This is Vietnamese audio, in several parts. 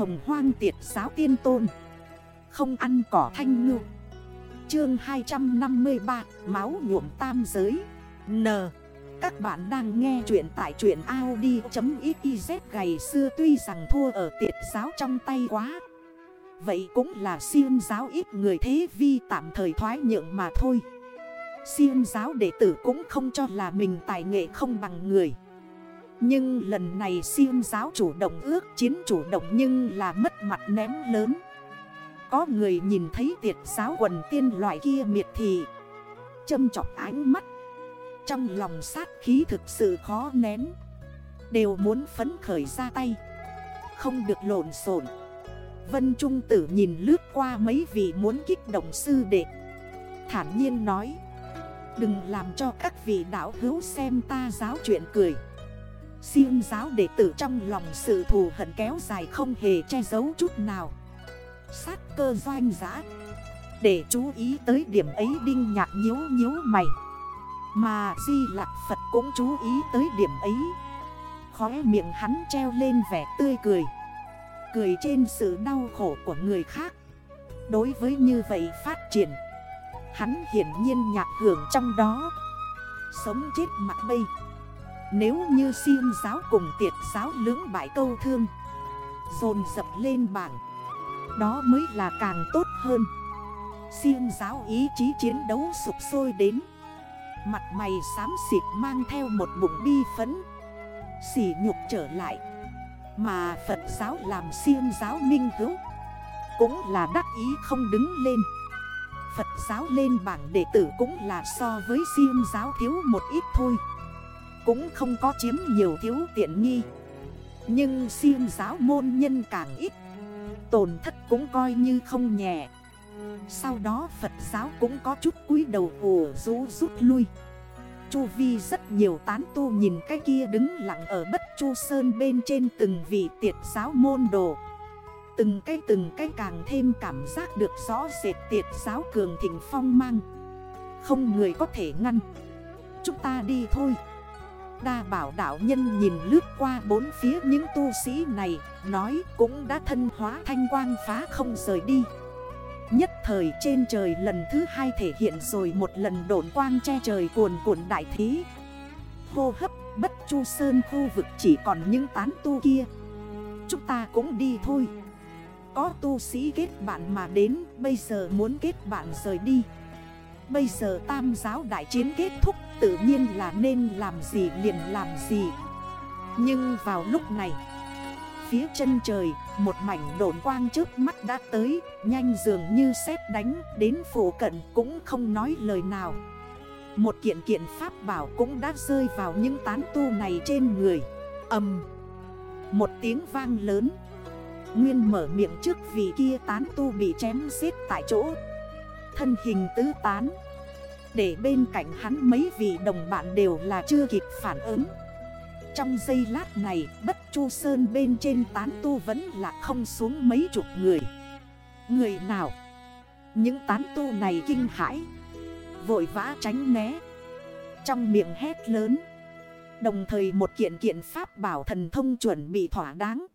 hồng hoang tiệt giáo tiên tôn. Không ăn cỏ thanh ngư. Chương 253 Máu nhuộm tam giới. N. Các bạn đang nghe chuyện tại truyện Audi.xyz Ngày xưa tuy rằng thua ở tiệt giáo trong tay quá. Vậy cũng là siêu giáo ít người thế vi tạm thời thoái nhượng mà thôi. Siêu giáo đệ tử cũng không cho là mình tài nghệ không bằng người. Nhưng lần này siêu giáo chủ động ước chiến chủ động nhưng là mất mặt ném lớn. Có người nhìn thấy tiệt giáo quần tiên loại kia miệt thị, Châm chọc ánh mắt. Trong lòng sát khí thực sự khó nén, Đều muốn phấn khởi ra tay. Không được lộn xộn. Vân Trung Tử nhìn lướt qua mấy vị muốn kích động sư đệ. Thản nhiên nói, Đừng làm cho các vị đạo hữu xem ta giáo chuyện cười. Riêng giáo đệ tử trong lòng sự thù hận kéo dài không hề che giấu chút nào. Sát cơ doanh giã. Để chú ý tới điểm ấy đinh nhạc nhếu nhếu mày. Mà Di Lạc Phật cũng chú ý tới điểm ấy. Khóe miệng hắn treo lên vẻ tươi cười. Cười trên sự đau khổ của người khác. Đối với như vậy phát triển, Hắn hiển nhiên nhạc hưởng trong đó. Sống chết mặt bây. Nếu như siêng giáo cùng tiệt giáo lưỡng bại câu thương, Dồn dập lên bảng, Đó mới là càng tốt hơn. Siêng giáo ý chí chiến đấu sụp sôi đến, Mặt mày xám xịt mang theo một bụng bi phấn Xỉ nhục trở lại. Mà Phật giáo làm siêng giáo minh hữu, Cũng là đắc ý không đứng lên. Phật giáo lên bảng đệ tử cũng là so với siêng giáo thiếu một ít thôi. Cũng không có chiếm nhiều thiếu tiện nghi. Nhưng siêng giáo môn nhân càng ít, Tổn thất cũng coi như không nhẹ. Sau đó Phật giáo cũng có chút cúi đầu ủ rú rút lui. Chu Vi rất nhiều tán tu nhìn cái kia đứng lặng ở bất chu sơn bên trên từng vị tiệt giáo môn đồ. Từng cái từng cái càng thêm cảm giác được rõ rệt tiệt giáo cường thịnh phong mang. Không người có thể ngăn. Chúng ta đi thôi. Đa bảo đảo nhân nhìn lướt qua bốn phía những tu sĩ này, Nói cũng đã thân hóa thanh quang phá không rời đi. Nhất thời trên trời lần thứ hai thể hiện rồi một lần độn quang che trời cuồn cuộn đại thí Hô hấp, bất chu sơn khu vực chỉ còn những tán tu kia. Chúng ta cũng đi thôi. Có tu sĩ kết bạn mà đến, Bây giờ muốn kết bạn rời đi. Bây giờ tam giáo đại chiến kết thúc, Tự nhiên là nên làm gì liền làm gì. Nhưng vào lúc này, Phía chân trời, Một mảnh độn quang trước mắt đã tới, Nhanh dường như sét đánh Đến phủ cận cũng không nói lời nào. Một kiện kiện pháp bảo cũng đã rơi vào những tán tu này trên người. Âm Một tiếng vang lớn. Nguyên mở miệng trước vì kia tán tu bị chém giết tại chỗ. Thân hình tứ tán. Để bên cạnh hắn mấy vị đồng bạn đều là chưa kịp phản ứng. Trong giây lát này, Bất chu sơn bên trên tán tu vẫn là không xuống mấy chục người. Người nào? Những tán tu này kinh hãi. Vội vã tránh né. Trong miệng hét lớn. Đồng thời một kiện kiện pháp bảo thần thông chuẩn bị thỏa đáng.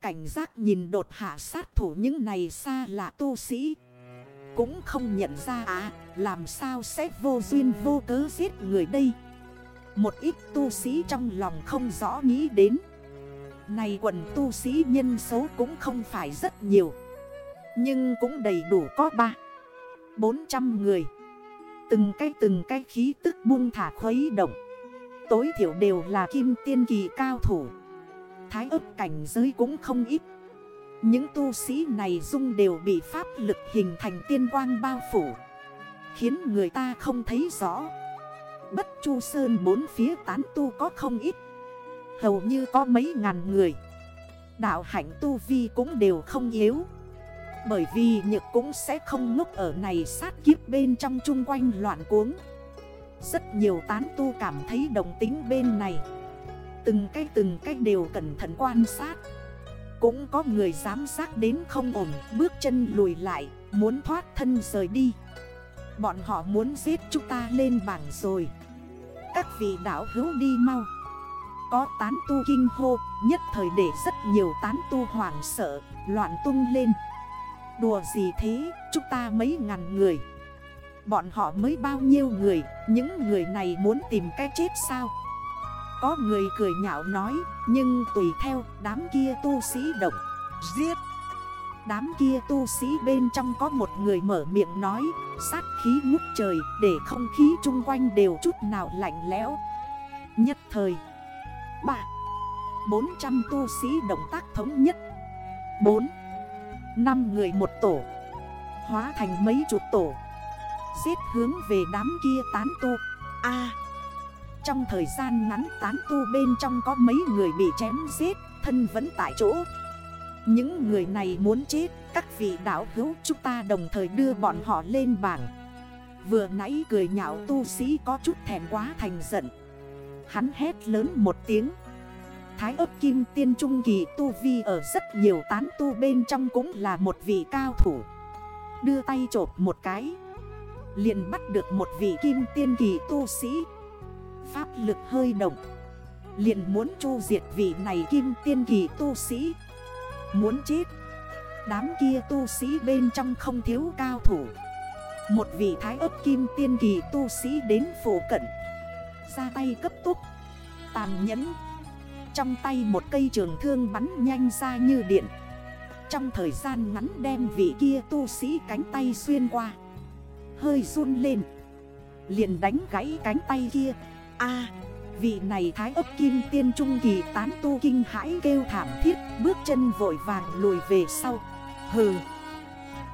Cảnh giác nhìn đột hạ sát thủ những này xa lạ tu sĩ. Cũng không nhận ra à Làm sao sẽ vô duyên vô cớ giết người đây? Một ít tu sĩ trong lòng không rõ nghĩ đến. Này quần tu sĩ nhân số cũng không phải rất nhiều, Nhưng cũng đầy đủ có ba, bốn trăm người. Từng cái từng cái khí tức buông thả khuấy động. Tối thiểu đều là kim tiên kỳ cao thủ. Thái ấp cảnh giới cũng không ít. Những tu sĩ này dung đều bị pháp lực hình thành tiên quang bao phủ. Khiến người ta không thấy rõ. Bất chu sơn bốn phía tán tu có không ít. Hầu như có mấy ngàn người. Đạo hạnh tu vi cũng đều không yếu. Bởi vì nhược cũng sẽ không ngốc ở này sát kiếp bên trong chung quanh loạn cuống. Rất nhiều tán tu cảm thấy đồng tính bên này. Từng cái từng cái đều cẩn thận quan sát. Cũng có người giám sát đến không ổn, Bước chân lùi lại, Muốn thoát thân rời đi. Bọn họ muốn giết chúng ta lên bảng rồi. Các vị đảo hữu đi mau. Có tán tu kinh hô, Nhất thời để rất nhiều tán tu hoảng sợ, Loạn tung lên. Đùa gì thế, Chúng ta mấy ngàn người? Bọn họ mới bao nhiêu người, Những người này muốn tìm cái chết sao? Có người cười nhạo nói Nhưng tùy theo đám kia tu sĩ động Giết. Đám kia tu sĩ bên trong có một người mở miệng nói Sát khí ngút trời để không khí chung quanh đều chút nào lạnh lẽo. Nhất thời 3 400 tu sĩ động tác thống nhất. 4 5 người một tổ Hóa thành mấy chục tổ Giết hướng về đám kia tán tu. A trong thời gian ngắn tán tu bên trong có mấy người bị chém giết, Thân vẫn tại chỗ. Những người này muốn chết, Các vị đảo hữu chúng ta đồng thời đưa bọn họ lên bảng. Vừa nãy cười nhạo tu sĩ có chút thèm quá thành giận. Hắn hét lớn một tiếng. Thái ấp kim tiên trung kỳ tu vi ở rất nhiều tán tu bên trong cũng là một vị cao thủ. Đưa tay chộp một cái. Liền bắt được một vị kim tiên kỳ tu sĩ. Pháp lực hơi động. Liền muốn chu diệt vị này kim tiên kỳ tu sĩ. Muốn chết. Đám kia tu sĩ bên trong không thiếu cao thủ. Một vị thái ấp kim tiên kỳ tu sĩ đến phổ cận. Ra tay cấp tốc. Tàn nhẫn. Trong tay một cây trường thương bắn nhanh ra như điện. Trong thời gian ngắn đem vị kia tu sĩ cánh tay xuyên qua. Hơi run lên. Liền đánh gãy cánh tay kia a, vị này thái ấp kim tiên trung kỳ tán tu kinh hãi kêu thảm thiết, Bước chân vội vàng lùi về sau. Hừ.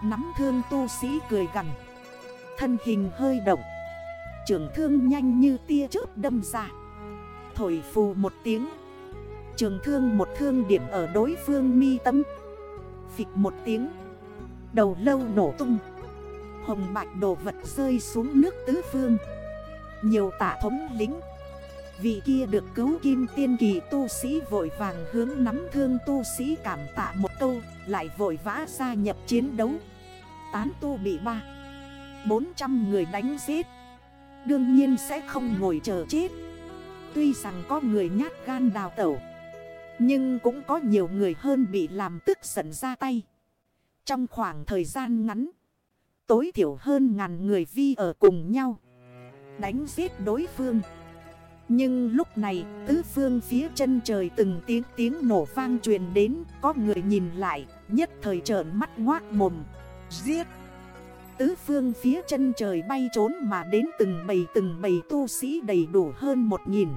Nắm thương tu sĩ cười gần Thân hình hơi động. Trường thương nhanh như tia chớp đâm ra. Thổi phù một tiếng. Trường thương một thương điểm ở đối phương mi tâm. Phịch một tiếng. Đầu lâu nổ tung. Hồng bạch đồ vật rơi xuống nước tứ phương. Nhiều tả thống lính. Vị kia được cứu kim tiên kỳ tu sĩ vội vàng hướng nắm thương tu sĩ cảm tạ một câu, Lại vội vã gia nhập chiến đấu. Tán tu bị ba 400 người đánh giết. Đương nhiên sẽ không ngồi chờ chết. Tuy rằng có người nhát gan đào tẩu, Nhưng cũng có nhiều người hơn bị làm tức giận ra tay. Trong khoảng thời gian ngắn, Tối thiểu hơn ngàn người vi ở cùng nhau. Đánh giết đối phương. Nhưng lúc này, tứ phương phía chân trời từng tiếng tiếng nổ vang truyền đến, Có người nhìn lại, nhất thời trợn mắt ngoác mồm. Giết! Tứ phương phía chân trời bay trốn mà đến từng bầy từng bầy tu sĩ đầy đủ hơn một nghìn.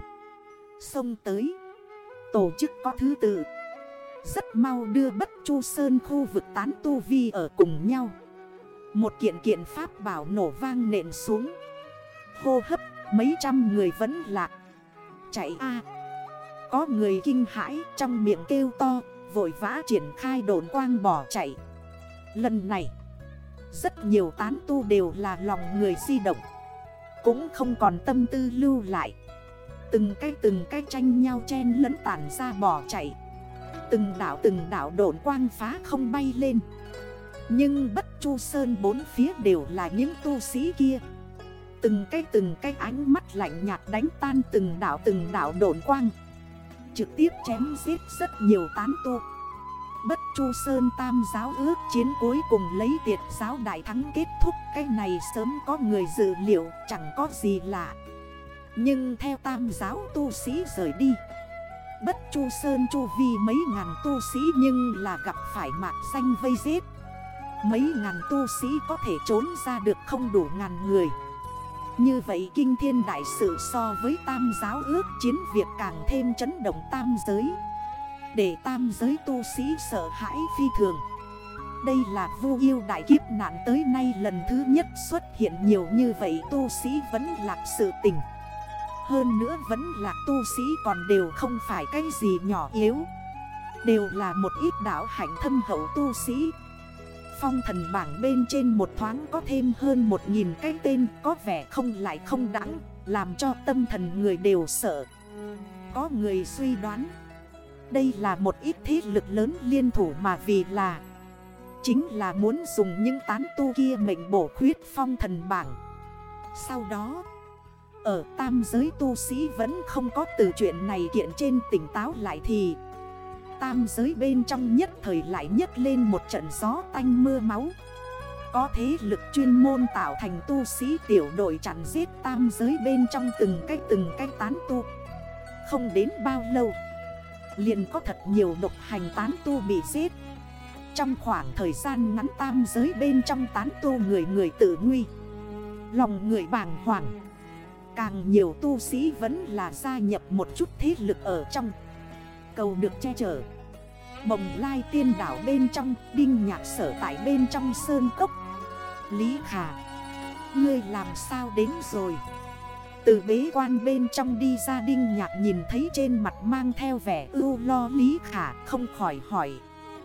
Xông tới. Tổ chức có thứ tự. Rất mau đưa bất chu sơn khu vực tán tu vi ở cùng nhau. Một kiện kiện pháp bảo nổ vang nện xuống. Hô hấp, mấy trăm người vẫn lạc. Chạy a. Có người kinh hãi, trong miệng kêu to, Vội vã triển khai đồn quang bỏ chạy. Lần này, Rất nhiều tán tu đều là lòng người di động. Cũng không còn tâm tư lưu lại. Từng cái từng cái tranh nhau chen lẫn tản ra bỏ chạy. Từng đảo từng đảo độn quang phá không bay lên. Nhưng bất chu sơn bốn phía đều là những tu sĩ kia. Từng cái từng cái ánh mắt lạnh nhạt đánh tan từng đảo từng đảo đổn quang. Trực tiếp chém giết rất nhiều tán tu. Bất chu sơn tam giáo ước chiến cuối cùng lấy tiệt giáo đại thắng kết thúc, Cái này sớm có người dự liệu, chẳng có gì lạ. Nhưng theo tam giáo tu sĩ rời đi, Bất chu sơn chu vi mấy ngàn tu sĩ nhưng là gặp phải mạc xanh vây giết. Mấy ngàn tu sĩ có thể trốn ra được không đủ ngàn người. Như vậy kinh thiên đại sự so với tam giáo ước chiến việc càng thêm chấn động tam giới. Để tam giới tu sĩ sợ hãi phi thường. Đây là vu yêu đại kiếp nạn tới nay lần thứ nhất xuất hiện nhiều như vậy tu sĩ vẫn lạc sự tình. Hơn nữa vẫn là tu sĩ còn đều không phải cái gì nhỏ yếu. Đều là một ít đảo hạnh thâm hậu tu sĩ. Phong thần bảng bên trên một thoáng có thêm hơn một nghìn cái tên, có vẻ không lại không đắng Làm cho tâm thần người đều sợ. Có người suy đoán, Đây là một ít thế lực lớn liên thủ mà vì là, Chính là muốn dùng những tán tu kia mệnh bổ khuyết phong thần bảng. Sau đó, Ở tam giới tu sĩ vẫn không có từ chuyện này kiện trên tỉnh táo lại thì Tam giới bên trong nhất thời lại nhất lên một trận gió tanh mưa máu. Có thế lực chuyên môn tạo thành tu sĩ tiểu đội chặn giết tam giới bên trong từng cái từng cái tán tu. Không đến bao lâu, liền có thật nhiều độc hành tán tu bị giết. Trong khoảng thời gian ngắn tam giới bên trong tán tu người người tự nguy, Lòng người bàng hoàng. Càng nhiều tu sĩ vẫn là gia nhập một chút thế lực ở trong. Cầu được che chở. Bồng lai tiên đảo bên trong, Đinh nhạc sở tại bên trong sơn cốc. Lý Khả, Ngươi làm sao đến rồi? Từ bế quan bên trong đi ra, Đinh nhạc nhìn thấy trên mặt mang theo vẻ ưu lo. Lý Khả không khỏi hỏi